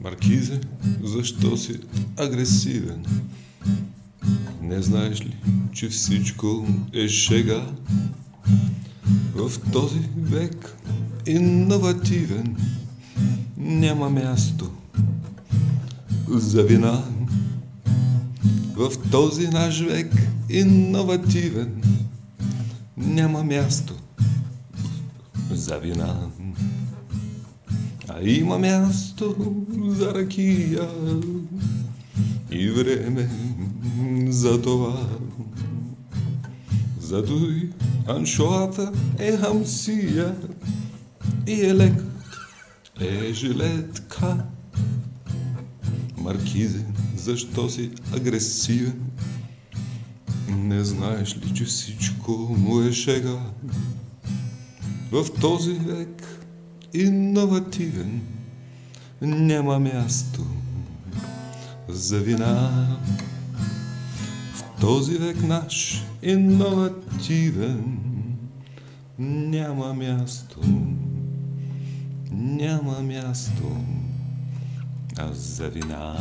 Маркизе, защо си агресивен? Не знаеш ли, че всичко е шега? В този век иновативен няма място за вина. В този наш век иновативен няма място за вина. Има място за ракия и време за това. Зато и аншоата е хамсия и елекът е жилетка. Маркизе, защо си агресивен? Не знаеш ли, че всичко му е шега? В този век иновативен няма място за вина. В този век наш иновативен няма място, няма място за вина.